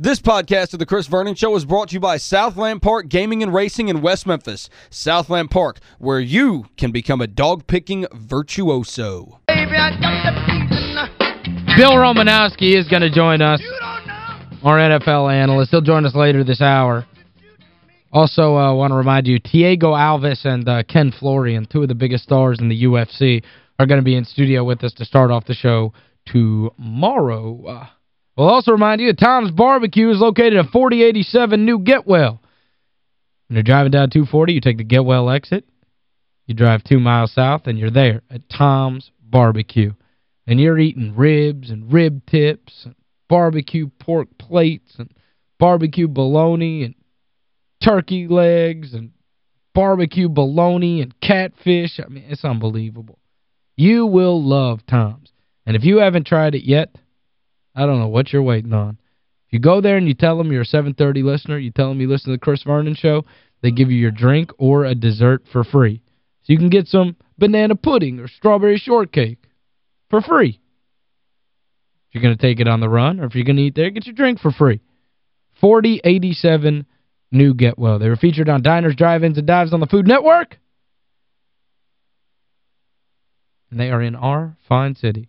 This podcast of the Chris Vernon Show is brought to you by Southland Park Gaming and Racing in West Memphis. Southland Park, where you can become a dog-picking virtuoso. Bill Romanowski is going to join us, our NFL analyst. He'll join us later this hour. Also, I uh, want to remind you, Thiago Alves and uh, Ken Florian, two of the biggest stars in the UFC, are going to be in studio with us to start off the show tomorrow. Uh, we'll also remind you, that Tom's Barbecue is located at 4087 New Getwell. When you're driving down 240, you take the Getwell exit. You drive two miles south, and you're there at Tom's Barbecue. And you're eating ribs and rib tips and barbecue pork plates and barbecue bologna and turkey legs and barbecue bologna and catfish. I mean, it's unbelievable. You will love Tom's. And if you haven't tried it yet, I don't know what you're waiting on. If you go there and you tell them you're a 730 listener, you tell them you listen to the Chris Vernon Show, they give you your drink or a dessert for free. So you can get some banana pudding or strawberry shortcake for free. If you're going to take it on the run or if you're going to eat there, get your drink for free. 4087 New Getwell. They were featured on Diners, Drive-Ins, and Dives on the Food Network. And they are in our fine city.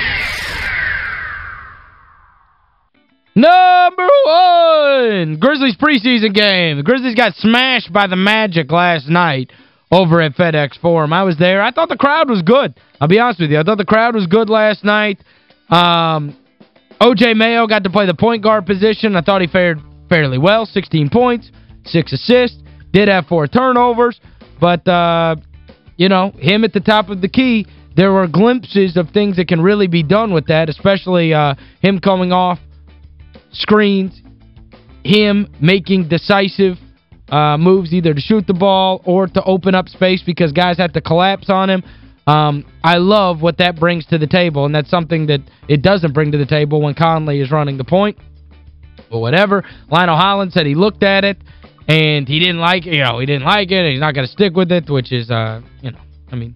Number one, Grizzlies preseason game. The Grizzlies got smashed by the Magic last night over at FedEx Forum. I was there. I thought the crowd was good. I'll be honest with you. I thought the crowd was good last night. Um, O.J. Mayo got to play the point guard position. I thought he fared fairly well. 16 points, 6 assists. Did have four turnovers. But, uh, you know, him at the top of the key, there were glimpses of things that can really be done with that, especially uh, him coming off screens, him making decisive uh, moves either to shoot the ball or to open up space because guys have to collapse on him. Um, I love what that brings to the table, and that's something that it doesn't bring to the table when Conley is running the point. But whatever. Lionel Hollins said he looked at it, and he didn't like. You know, he didn't like it, and he's not going to stick with it, which is, uh, you know, I mean,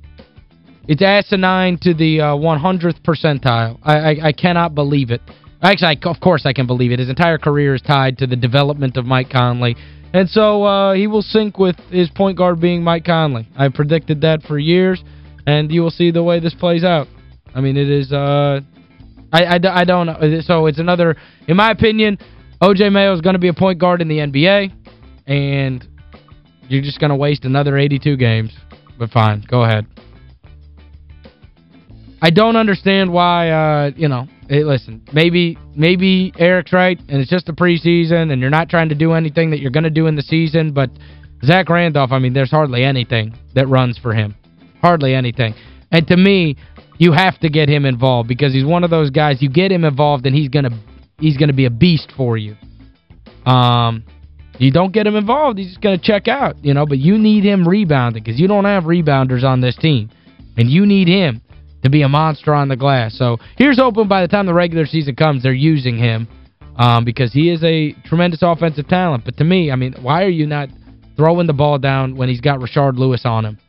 it's asinine to the uh, 100th percentile. I, I, I cannot believe it. Actually, I, of course I can believe it. His entire career is tied to the development of Mike Conley. And so uh, he will sink with his point guard being Mike Conley. I predicted that for years, and you will see the way this plays out. I mean, it is... Uh, I, I, I don't know. So it's another... In my opinion, O.J. Mayo is going to be a point guard in the NBA, and you're just going to waste another 82 games. But fine, go ahead. I don't understand why, uh, you know, hey, listen, maybe maybe Eric's right, and it's just a preseason, and you're not trying to do anything that you're going to do in the season, but Zach Randolph, I mean, there's hardly anything that runs for him. Hardly anything. And to me, you have to get him involved because he's one of those guys, you get him involved and he's going to he's going to be a beast for you. Um, you don't get him involved, he's just going to check out, you know, but you need him rebounding because you don't have rebounders on this team. And you need him to be a monster on the glass. So here's hoping by the time the regular season comes, they're using him um, because he is a tremendous offensive talent. But to me, I mean, why are you not throwing the ball down when he's got Rashard Lewis on him?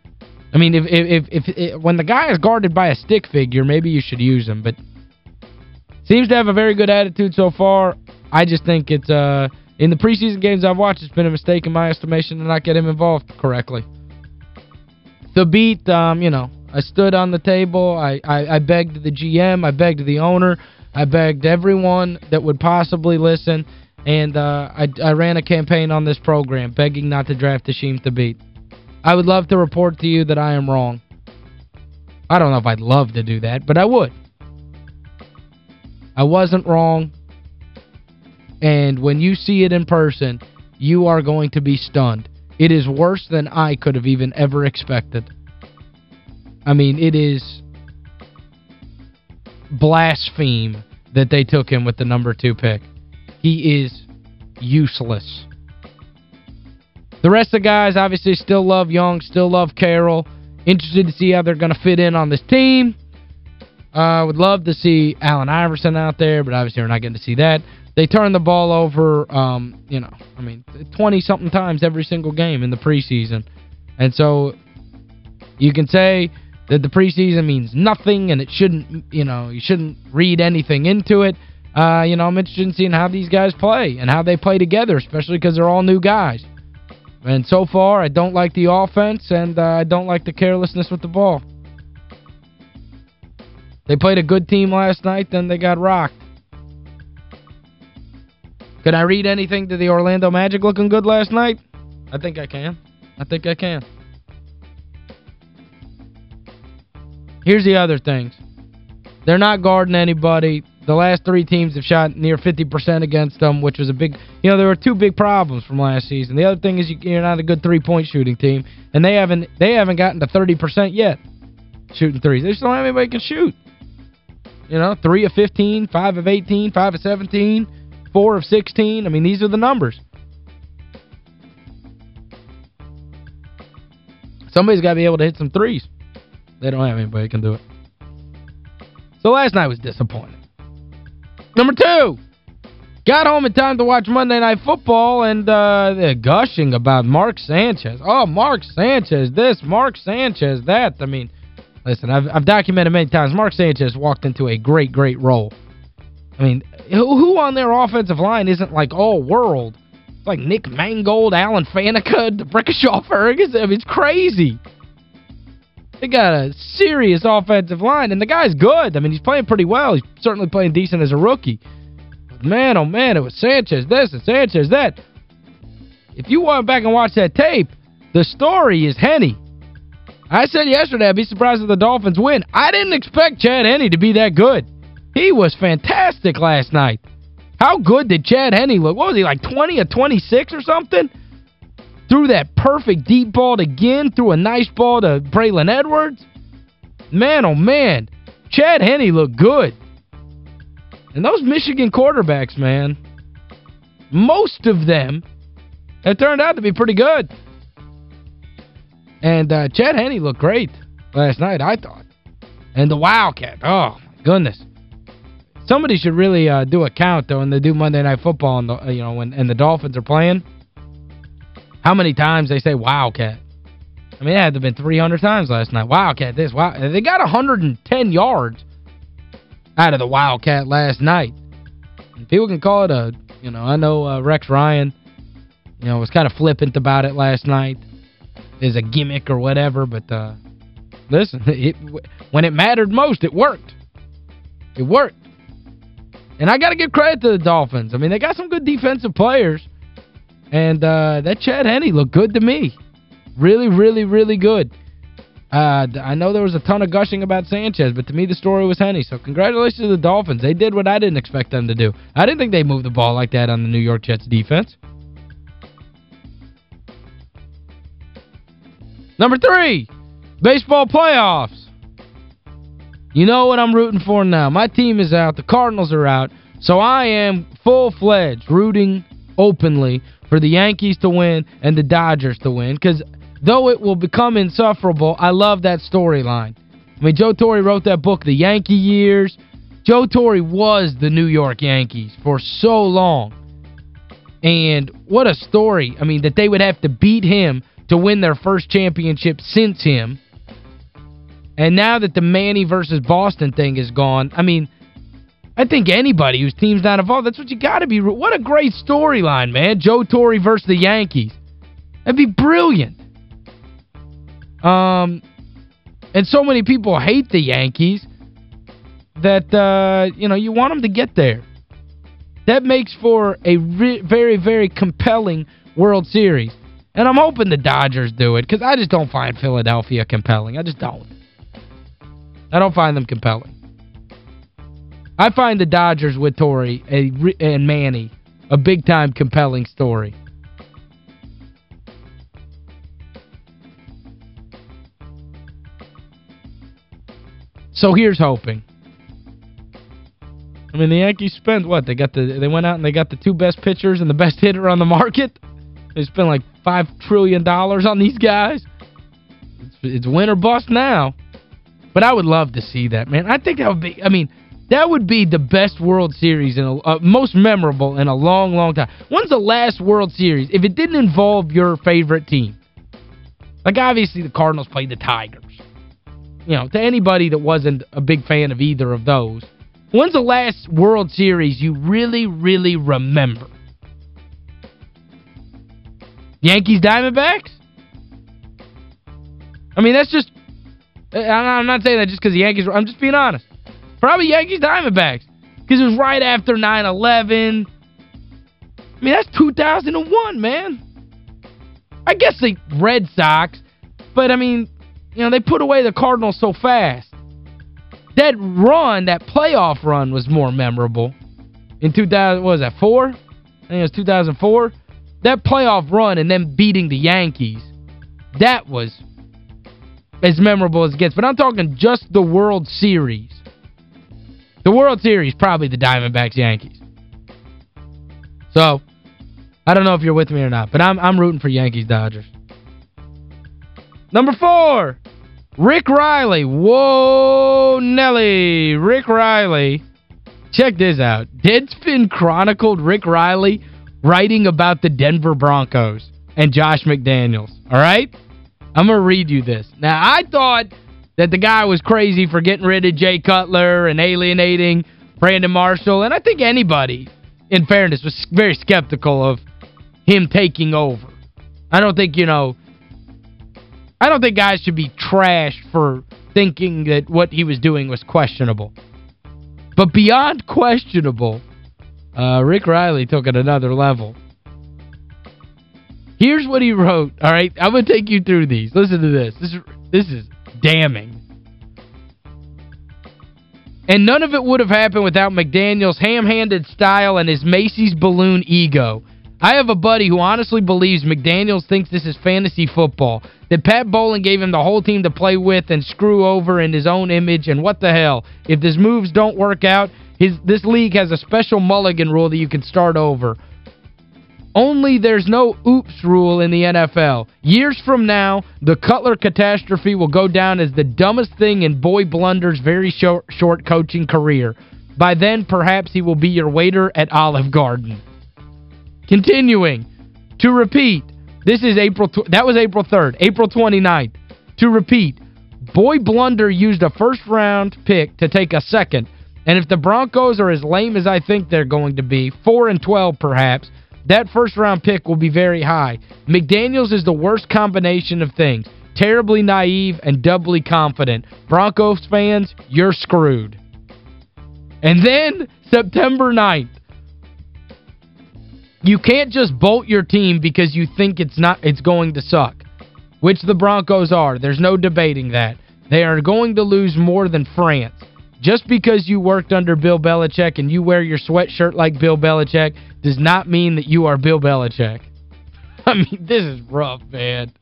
I mean, if, if, if, if, when the guy is guarded by a stick figure, maybe you should use him. But seems to have a very good attitude so far. I just think it's, uh, in the preseason games I've watched, it's been a mistake in my estimation to not get him involved correctly. Thabeet, um, you know, I stood on the table. I, I, I begged the GM. I begged the owner. I begged everyone that would possibly listen. And uh, I, I ran a campaign on this program begging not to draft Hasheem Thabeet. I would love to report to you that I am wrong. I don't know if I'd love to do that, but I would. I wasn't wrong. And when you see it in person, you are going to be stunned. It is worse than I could have even ever expected. I mean, it is blaspheme that they took him with the number two pick. He is useless. The rest of the guys obviously still love Young, still love Carroll. Interested to see how they're going to fit in on this team. I uh, would love to see Allen Iverson out there, but obviously we're not getting to see that. They turn the ball over, um, you know, I mean, 20-something times every single game in the preseason. And so you can say that the preseason means nothing and it shouldn't, you know, you shouldn't read anything into it. Uh, you know, I'm interested in seeing how these guys play and how they play together, especially because they're all new guys. And so far, I don't like the offense and uh, I don't like the carelessness with the ball. They played a good team last night, then they got rocked. Can I read anything to the Orlando Magic looking good last night? I think I can. I think I can. Here's the other things. They're not guarding anybody. The last three teams have shot near 50% against them, which was a big... You know, there were two big problems from last season. The other thing is you're not a good three-point shooting team, and they haven't they haven't gotten to 30% yet shooting threes. They just don't have anybody can shoot. You know, 3 of 15, 5 of 18, 5 of 17, 4 of 16. I mean, these are the numbers. Somebody's got to be able to hit some threes. They don't have anybody can do it. So last night was disappointing. Number two, got home in time to watch Monday Night Football, and uh, they're gushing about Mark Sanchez. Oh, Mark Sanchez this, Mark Sanchez that. I mean, listen, I've, I've documented many times, Mark Sanchez walked into a great, great role. I mean, who, who on their offensive line isn't like all world? It's like Nick Mangold, Alan Faneca, Brickashaw Ferguson. I mean, it's crazy. They got a serious offensive line, and the guy's good. I mean, he's playing pretty well. He's certainly playing decent as a rookie. But man, oh man, it was Sanchez this and Sanchez that. If you went back and watch that tape, the story is Henne. I said yesterday I'd be surprised if the Dolphins win. I didn't expect Chad Henne to be that good. He was fantastic last night. How good did Chad Henne look? What was he, like 20 or 26 or something? Threw that perfect deep ball again. Threw a nice ball to Braylon Edwards. Man, oh man, Chad Henne looked good. And those Michigan quarterbacks, man, most of them have turned out to be pretty good. And uh, Chad Henne looked great last night, I thought. And the Wildcat, oh, my goodness. Somebody should really uh, do a count, though, when they do Monday Night Football, and the, you know, when and the Dolphins are playing. How many times they say Wildcat? I mean, it had to have been 300 times last night. Wildcat this, wow. They got 110 yards out of the Wildcat last night. And people can call it a, you know, I know uh, Rex Ryan, you know, was kind of flippant about it last night as a gimmick or whatever, but uh, listen, it, when it mattered most, it worked. It worked. And I got to give credit to the Dolphins. I mean, they got some good defensive players. And uh, that Chad Henne looked good to me. Really, really, really good. Uh, I know there was a ton of gushing about Sanchez, but to me the story was Henne. So congratulations to the Dolphins. They did what I didn't expect them to do. I didn't think they moved the ball like that on the New York Jets defense. Number three, baseball playoffs. You know what I'm rooting for now. My team is out. The Cardinals are out. So I am full-fledged rooting openly for the Yankees to win and the Dodgers to win because though it will become insufferable, I love that storyline. I mean, Joe Torre wrote that book, The Yankee Years. Joe Torre was the New York Yankees for so long. And what a story. I mean, that they would have to beat him to win their first championship since him. And now that the Manny versus Boston thing is gone, I mean, I think anybody whose team's not involved, that's what you got to be. What a great storyline, man. Joe Torre versus the Yankees. That'd be brilliant. Um, and so many people hate the Yankees that, uh, you know, you want them to get there. That makes for a very, very compelling World Series. And I'm hoping the Dodgers do it because I just don't find Philadelphia compelling. I just don't. I don't find them compelling. I find the Dodgers with Torre a, and Manny a big-time compelling story. So here's hoping. I mean, the Yankees spent, what, they got the they went out and they got the two best pitchers and the best hitter on the market? They spent like $5 trillion on these guys. It's, it's win or bust now. But I would love to see that, man. I think that would be, I mean, that would be the best World Series, in a, uh, most memorable in a long, long time. When's the last World Series, if it didn't involve your favorite team? Like, obviously, the Cardinals played the Tigers. You know, to anybody that wasn't a big fan of either of those, when's the last World Series you really, really remember? Yankees Diamondbacks? I mean, that's just I'm not saying that just because the Yankees I'm just being honest. Probably Yankees Diamondbacks. Because it was right after 9-11. I mean, that's 2001, man. I guess the Red Sox, but I mean, you know, they put away the Cardinals so fast. That run, that playoff run was more memorable. In 2000, what was that, 4? I think it was 2004. That playoff run and them beating the Yankees, that was as memorable as it gets. But I'm talking just the World Series. The World Series, probably the Diamondbacks-Yankees. So, I don't know if you're with me or not, but I'm I'm rooting for Yankees-Dodgers. Number four, Rick Reilly. Whoa, Nelly. Rick Reilly. Check this out. Deadspin chronicled Rick Reilly writing about the Denver Broncos and Josh McDaniels. All right? I'm going to read you this. Now, I thought that the guy was crazy for getting rid of Jay Cutler and alienating Brandon Marshall, and I think anybody, in fairness, was very skeptical of him taking over. I don't think, you know, I don't think guys should be trashed for thinking that what he was doing was questionable. But beyond questionable, uh, Rick Reilly took it another level. Here's what he wrote, all right? I'm going to take you through these. Listen to this. This is, this is damning. And none of it would have happened without McDaniel's ham-handed style and his Macy's balloon ego. I have a buddy who honestly believes McDaniels thinks this is fantasy football, that Pat Bowlen gave him the whole team to play with and screw over in his own image, and what the hell. If his moves don't work out, his this league has a special mulligan rule that you can start over. Only there's no oops rule in the NFL. Years from now, the Cutler catastrophe will go down as the dumbest thing in Boy Blunder's very short, short coaching career. By then, perhaps he will be your waiter at Olive Garden. Continuing. To repeat, this is April that was April 3rd, April 29th. To repeat, Boy Blunder used a first-round pick to take a second. And if the Broncos are as lame as I think they're going to be, 4 and 12 perhaps, that first-round pick will be very high. McDaniels is the worst combination of things. Terribly naive and doubly confident. Broncos fans, you're screwed. And then, September 9th, you can't just bolt your team because you think it's not it's going to suck, which the Broncos are. There's no debating that. They are going to lose more than France. Just because you worked under Bill Belichick and you wear your sweatshirt like Bill Belichick does not mean that you are Bill Belichick. I mean, this is rough, man.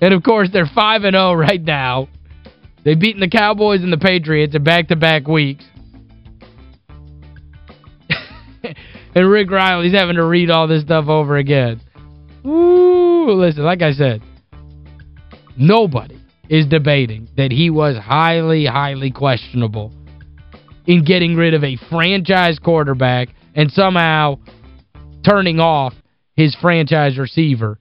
And, of course, they're 5-0 and oh right now. They've beaten the Cowboys and the Patriots in back-to-back -back weeks. and Rick Reilly's having to read all this stuff over again. Ooh, Listen, like I said, nobody is debating that he was highly, highly questionable in getting rid of a franchise quarterback and somehow turning off his franchise receiver.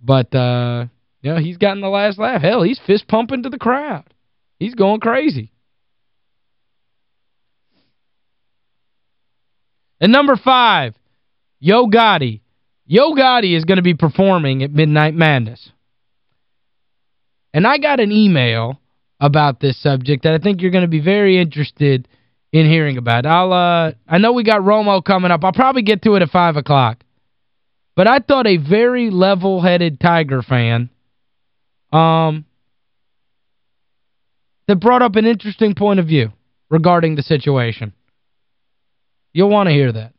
But, uh, you know, he's gotten the last laugh. Hell, he's fist-pumping to the crowd. He's going crazy. And number five, Yo Gotti. Yo Gotti is going to be performing at Midnight Madness. And I got an email about this subject that I think you're going to be very interested in hearing about. I'll uh I know we got Romo coming up. I'll probably get to it at 5 o'clock. But I thought a very level-headed Tiger fan um that brought up an interesting point of view regarding the situation. You'll want to hear that.